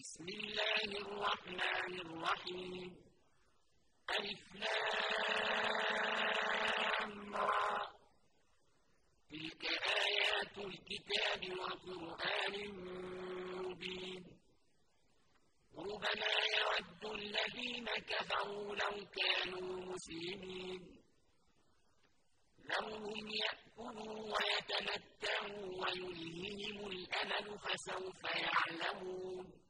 بسم الله الرحمن الرحيم. ألف تلك آيات الكتاب وقرآن مبين. ربما يود الذين كفروا لو كانوا مسلمين. ذرهم يأكلوا ويتمتعوا ويلههم الأمل فسوف يعلمون.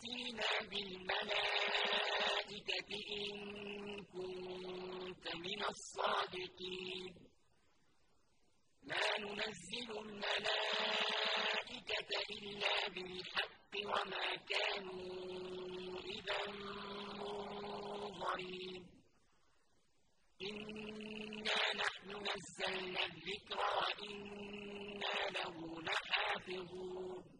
تأتينا بالملائكة إن كنت من الصادقين. ما ننزل الملائكة إلا بالحق وما كانوا إذا منظرين. إنا نحن نزلنا الذكر وإنا له لحافظون.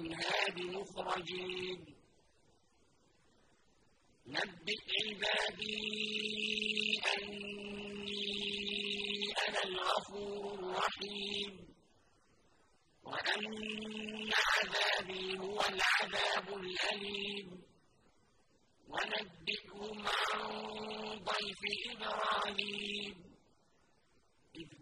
منها بمخرجين نبئ عبادي أني أنا الغفور الرحيم. وأن عذابي هو العذاب الأليم. ونبئهم عن ضيف إبراهيم.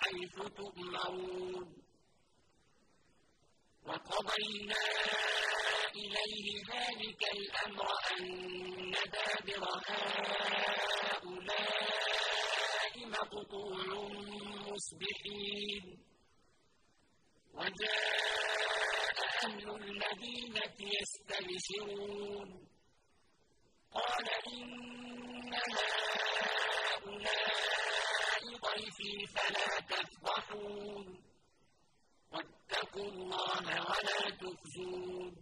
حيث تؤمرون. وقضينا إليه ذلك الأمر أن دابر هؤلاء مقطوع مصبحين. وجاء أهل المدينة يستبشرون. قال إن هؤلاء ضيفي فلا تفضحون. واتقوا الله ولا تخزون.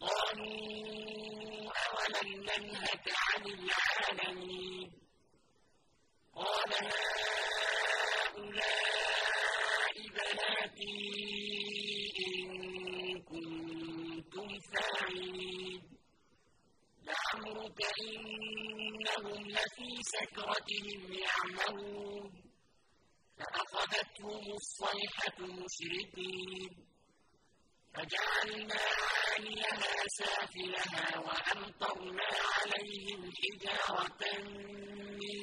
قالوا أولم ننهك عن العالمين؟ قال هؤلاء لعمرك إنهم لفي سكرتهم يعمهون. فأخذتهم الصيحة مشركين فجعلنا عاليها سافلها وأمطرنا عليهم حجارة من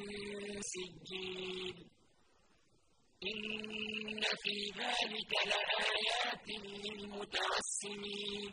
سجيل إن في ذلك لآيات للمتوسمين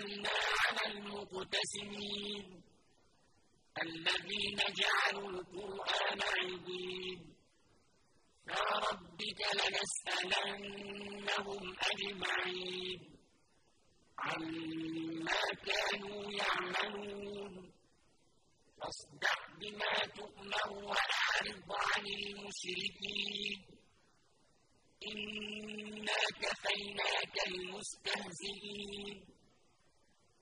أنزلنا على المقتسمين الذين جعلوا القرآن عظيم فوربك لنسألنهم أجمعين عما كانوا يعملون. فاصدع بما تؤمر وأعرض عن المشركين. إنا كفيناك المستهزئين.